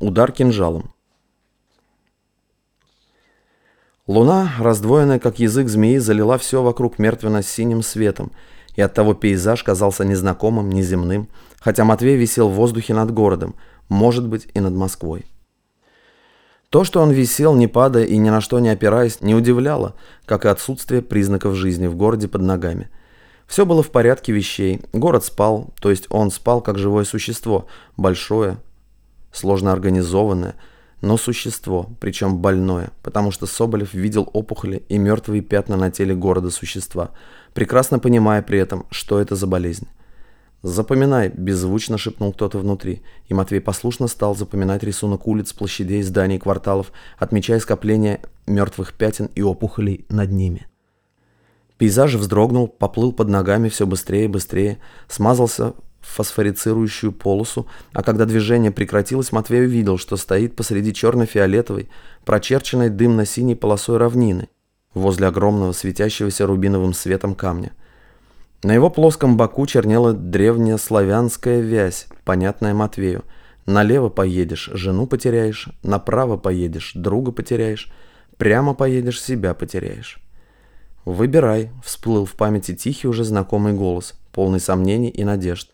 Удар кинжалом. Луна, раздвоенная как язык змеи, залила все вокруг мертвенно-синим светом, и оттого пейзаж казался незнакомым, неземным, хотя Матвей висел в воздухе над городом, может быть, и над Москвой. То, что он висел, не падая и ни на что не опираясь, не удивляло, как и отсутствие признаков жизни в городе под ногами. Все было в порядке вещей. Город спал, то есть он спал как живое существо, большое, сложно организованное, но существо, причем больное, потому что Соболев видел опухоли и мертвые пятна на теле города существа, прекрасно понимая при этом, что это за болезнь. «Запоминай», – беззвучно шепнул кто-то внутри, и Матвей послушно стал запоминать рисунок улиц, площадей, зданий, кварталов, отмечая скопление мертвых пятен и опухолей над ними. Пейзаж вздрогнул, поплыл под ногами все быстрее и быстрее, смазался фосфорицирующую полосу, а когда движение прекратилось, Матвей увидел, что стоит посреди черно-фиолетовой, прочерченной дымно-синей полосой равнины, возле огромного светящегося рубиновым светом камня – на его плоском боку чернела древняя славянская вязь, понятная Матвею. Налево поедешь, жену потеряешь, направо поедешь, друга потеряешь, прямо поедешь, себя потеряешь. «Выбирай», — всплыл в памяти тихий уже знакомый голос, полный сомнений и надежд.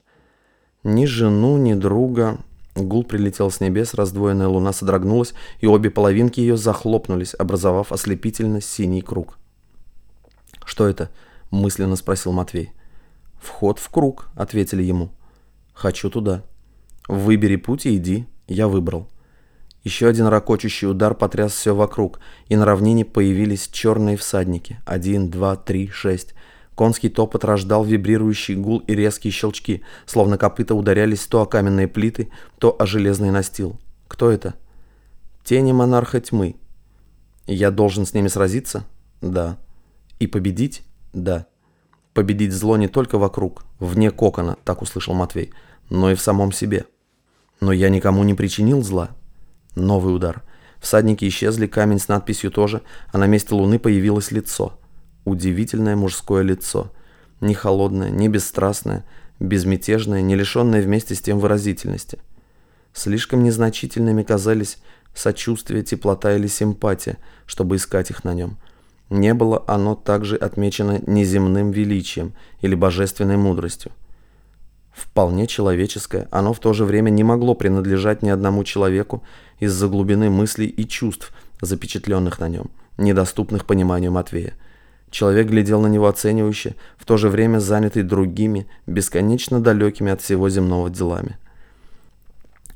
Ни жену, ни друга. Гул прилетел с небес, раздвоенная луна содрогнулась, и обе половинки ее захлопнулись, образовав ослепительно синий круг. «Что это?» мысленно спросил Матвей. «Вход в круг», — ответили ему. «Хочу туда». «Выбери путь и иди». Я выбрал. Еще один ракочущий удар потряс все вокруг, и на равнине появились черные всадники. Один, два, три, шесть. Конский топот рождал вибрирующий гул и резкие щелчки, словно копыта ударялись то о каменные плиты, то о железный настил. Кто это? Тени монарха тьмы. Я должен с ними сразиться? Да. И победить? Да. Победить зло не только вокруг, вне кокона, так услышал Матвей, но и в самом себе. Но я никому не причинил зла. Новый удар. Всадники исчезли, камень с надписью тоже, а на месте луны появилось лицо. Удивительное мужское лицо. Не холодное, не бесстрастное, безмятежное, не лишенное вместе с тем выразительности. Слишком незначительными казались сочувствие, теплота или симпатия, чтобы искать их на нем – не было оно также отмечено неземным величием или божественной мудростью. Вполне человеческое, оно в то же время не могло принадлежать ни одному человеку из-за глубины мыслей и чувств, запечатленных на нем, недоступных пониманию Матвея. Человек глядел на него оценивающе, в то же время занятый другими, бесконечно далекими от всего земного делами.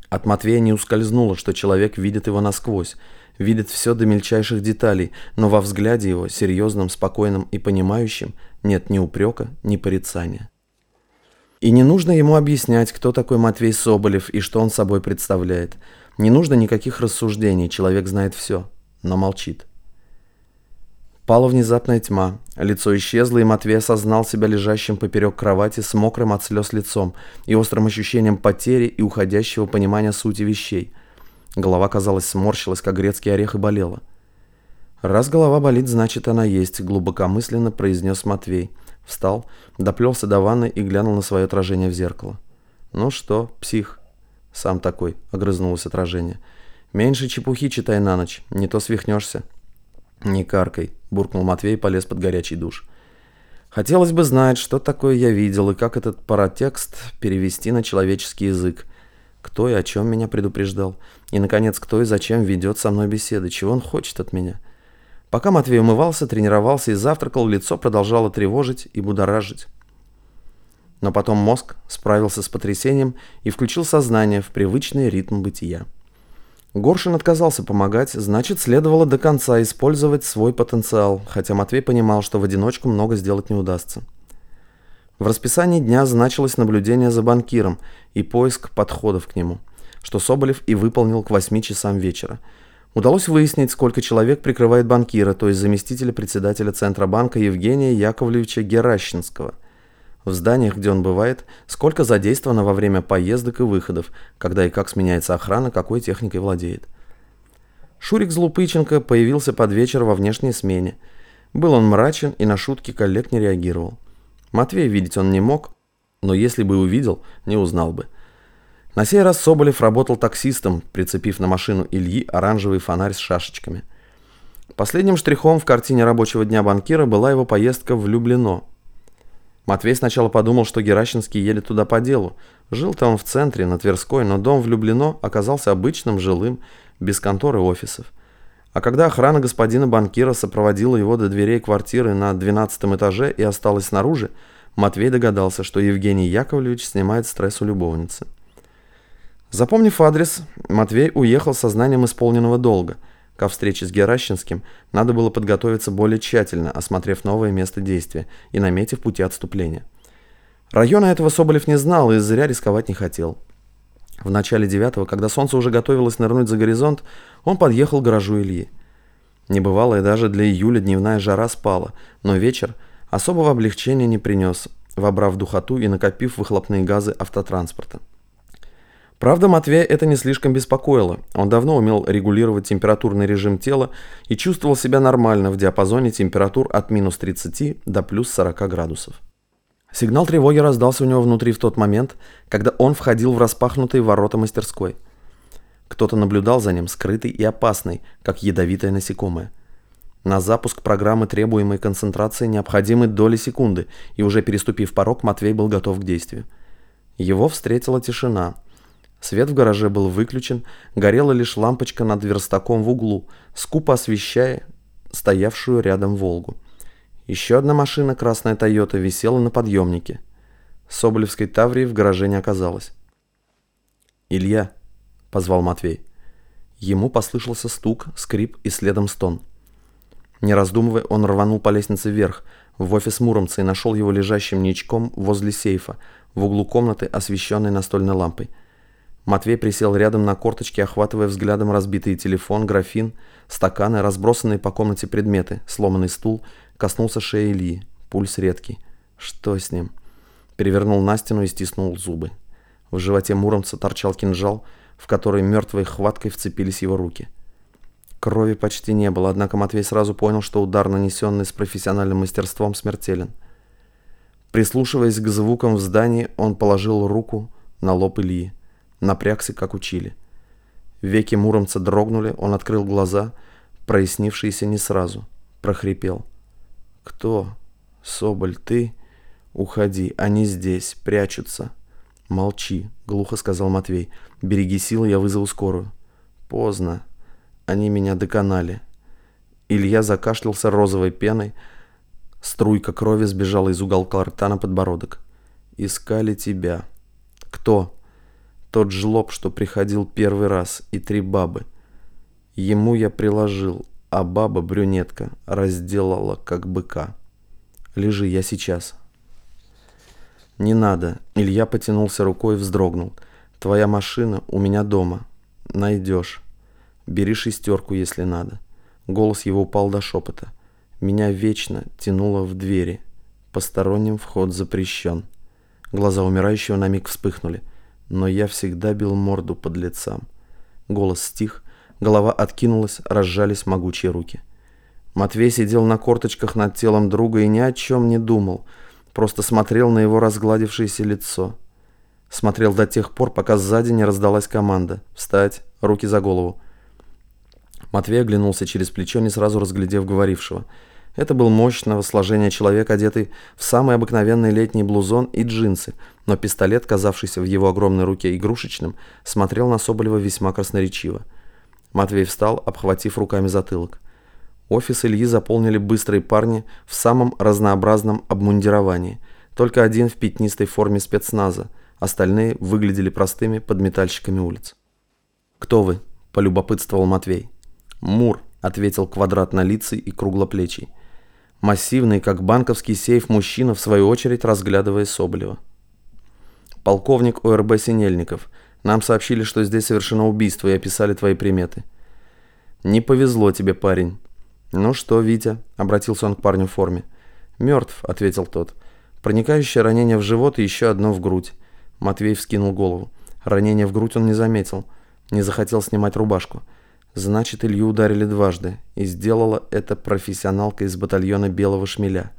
От Матвея не ускользнуло, что человек видит его насквозь, видит все до мельчайших деталей, но во взгляде его, серьезном, спокойном и понимающем, нет ни упрека, ни порицания. И не нужно ему объяснять, кто такой Матвей Соболев и что он собой представляет. Не нужно никаких рассуждений, человек знает все, но молчит. Пала внезапная тьма, лицо исчезло, и Матвей осознал себя лежащим поперек кровати с мокрым от слез лицом и острым ощущением потери и уходящего понимания сути вещей – Голова, казалось, сморщилась, как грецкий орех, и болела. «Раз голова болит, значит, она есть», — глубокомысленно произнес Матвей. Встал, доплелся до ванны и глянул на свое отражение в зеркало. «Ну что, псих?» «Сам такой», — огрызнулось отражение. «Меньше чепухи читай на ночь, не то свихнешься». «Не каркай», — буркнул Матвей и полез под горячий душ. «Хотелось бы знать, что такое я видел и как этот паратекст перевести на человеческий язык. Кто и о чем меня предупреждал? И, наконец, кто и зачем ведет со мной беседы? Чего он хочет от меня? Пока Матвей умывался, тренировался и завтракал, лицо продолжало тревожить и будоражить. Но потом мозг справился с потрясением и включил сознание в привычный ритм бытия. Горшин отказался помогать, значит, следовало до конца использовать свой потенциал, хотя Матвей понимал, что в одиночку много сделать не удастся. В расписании дня значилось наблюдение за банкиром и поиск подходов к нему, что Соболев и выполнил к 8 часам вечера. Удалось выяснить, сколько человек прикрывает банкира, то есть заместителя председателя Центробанка Евгения Яковлевича Геращинского. В зданиях, где он бывает, сколько задействовано во время поездок и выходов, когда и как сменяется охрана, какой техникой владеет. Шурик Злупыченко появился под вечер во внешней смене. Был он мрачен и на шутки коллег не реагировал. Матвея видеть он не мог, но если бы увидел, не узнал бы. На сей раз Соболев работал таксистом, прицепив на машину Ильи оранжевый фонарь с шашечками. Последним штрихом в картине рабочего дня банкира была его поездка в Люблино. Матвей сначала подумал, что Геращинский едет туда по делу. Жил-то он в центре, на Тверской, но дом в Люблино оказался обычным жилым, без конторы офисов. А когда охрана господина банкира сопроводила его до дверей квартиры на 12 этаже и осталась снаружи, Матвей догадался, что Евгений Яковлевич снимает стресс у любовницы. Запомнив адрес, Матвей уехал со знанием исполненного долга. Ко встрече с Геращинским надо было подготовиться более тщательно, осмотрев новое место действия и наметив пути отступления. Района этого Соболев не знал и зря рисковать не хотел. В начале девятого, когда солнце уже готовилось нырнуть за горизонт, он подъехал к гаражу Ильи. Небывалая даже для июля дневная жара спала, но вечер особого облегчения не принес, вобрав духоту и накопив выхлопные газы автотранспорта. Правда, Матвея это не слишком беспокоило. Он давно умел регулировать температурный режим тела и чувствовал себя нормально в диапазоне температур от минус 30 до плюс 40 градусов. Сигнал тревоги раздался у него внутри в тот момент, когда он входил в распахнутые ворота мастерской. Кто-то наблюдал за ним, скрытый и опасный, как ядовитое насекомое. На запуск программы требуемой концентрации необходимы доли секунды, и уже переступив порог, Матвей был готов к действию. Его встретила тишина – Свет в гараже был выключен, горела лишь лампочка над верстаком в углу, скупо освещая стоявшую рядом «Волгу». Еще одна машина, красная «Тойота», висела на подъемнике. Соболевской Таврии в гараже не оказалось. «Илья», — позвал Матвей. Ему послышался стук, скрип и следом стон. Не раздумывая, он рванул по лестнице вверх, в офис Муромца и нашел его лежащим ничком возле сейфа, в углу комнаты, освещенной настольной лампой. Матвей присел рядом на корточке, охватывая взглядом разбитый телефон, графин, стаканы, разбросанные по комнате предметы, сломанный стул, коснулся шеи Ильи. Пульс редкий. Что с ним? Перевернул на стену и стиснул зубы. В животе Муромца торчал кинжал, в который мертвой хваткой вцепились его руки. Крови почти не было, однако Матвей сразу понял, что удар, нанесенный с профессиональным мастерством, смертелен. Прислушиваясь к звукам в здании, он положил руку на лоб Ильи. Напрягся, как учили. Веки Муромца дрогнули, он открыл глаза, прояснившиеся не сразу. Прохрипел. «Кто? Соболь, ты? Уходи, они здесь, прячутся». «Молчи», — глухо сказал Матвей. «Береги силы, я вызову скорую». «Поздно. Они меня доконали». Илья закашлялся розовой пеной. Струйка крови сбежала из уголка рта на подбородок. «Искали тебя». «Кто?» Тот жлоб, что приходил первый раз, и три бабы. Ему я приложил, а баба-брюнетка разделала, как быка. Лежи, я сейчас. Не надо. Илья потянулся рукой и вздрогнул. Твоя машина у меня дома. Найдешь. Бери шестерку, если надо. Голос его упал до шепота. Меня вечно тянуло в двери. Посторонним вход запрещен. Глаза умирающего на миг вспыхнули но я всегда бил морду под лицам. Голос стих, голова откинулась, разжались могучие руки. Матвей сидел на корточках над телом друга и ни о чем не думал, просто смотрел на его разгладившееся лицо. Смотрел до тех пор, пока сзади не раздалась команда «Встать! Руки за голову!». Матвей оглянулся через плечо, не сразу разглядев говорившего – это был мощного сложения человек, одетый в самый обыкновенный летний блузон и джинсы, но пистолет, казавшийся в его огромной руке игрушечным, смотрел на Соболева весьма красноречиво. Матвей встал, обхватив руками затылок. Офис Ильи заполнили быстрые парни в самом разнообразном обмундировании. Только один в пятнистой форме спецназа, остальные выглядели простыми подметальщиками улиц. «Кто вы?» – полюбопытствовал Матвей. «Мур», – ответил квадратнолицый и круглоплечий. Массивный, как банковский сейф, мужчина, в свою очередь, разглядывая Соболева. «Полковник ОРБ Синельников. Нам сообщили, что здесь совершено убийство и описали твои приметы». «Не повезло тебе, парень». «Ну что, Витя?» – обратился он к парню в форме. «Мертв», – ответил тот. «Проникающее ранение в живот и еще одно в грудь». Матвей вскинул голову. Ранение в грудь он не заметил. Не захотел снимать рубашку. Значит, Илью ударили дважды, и сделала это профессионалка из батальона Белого Шмеля.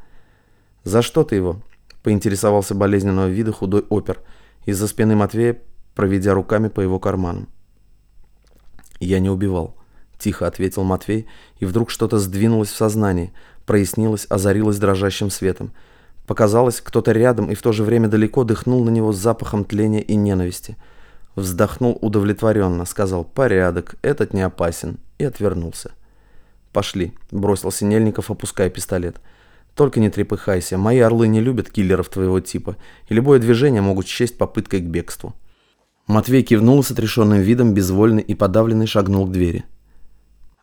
«За что ты его?» – поинтересовался болезненного вида худой опер. Из-за спины Матвея проведя руками по его карманам. «Я не убивал», — тихо ответил Матвей, и вдруг что-то сдвинулось в сознании, прояснилось, озарилось дрожащим светом. Показалось, кто-то рядом и в то же время далеко дыхнул на него с запахом тления и ненависти. Вздохнул удовлетворенно, сказал «Порядок, этот не опасен» и отвернулся. «Пошли», — бросил Синельников, опуская пистолет. «Только не трепыхайся, мои орлы не любят киллеров твоего типа, и любое движение могут счесть попыткой к бегству». Матвей кивнул с отрешенным видом, безвольный и подавленный шагнул к двери.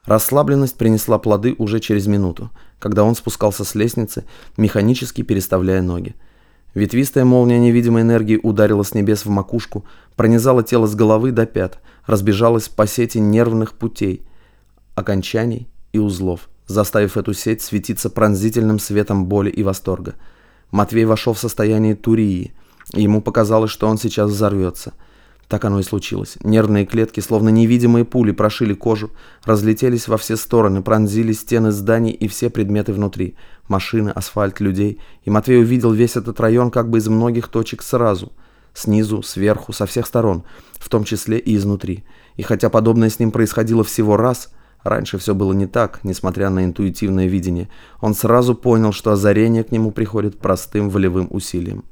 Расслабленность принесла плоды уже через минуту, когда он спускался с лестницы, механически переставляя ноги. Ветвистая молния невидимой энергии ударила с небес в макушку, пронизала тело с головы до пят, разбежалась по сети нервных путей, окончаний и узлов, заставив эту сеть светиться пронзительным светом боли и восторга. Матвей вошел в состояние турии, ему показалось, что он сейчас взорвется. Так оно и случилось. Нервные клетки, словно невидимые пули, прошили кожу, разлетелись во все стороны, пронзили стены зданий и все предметы внутри. Машины, асфальт, людей. И Матвей увидел весь этот район как бы из многих точек сразу. Снизу, сверху, со всех сторон, в том числе и изнутри. И хотя подобное с ним происходило всего раз – Раньше все было не так, несмотря на интуитивное видение. Он сразу понял, что озарение к нему приходит простым волевым усилием.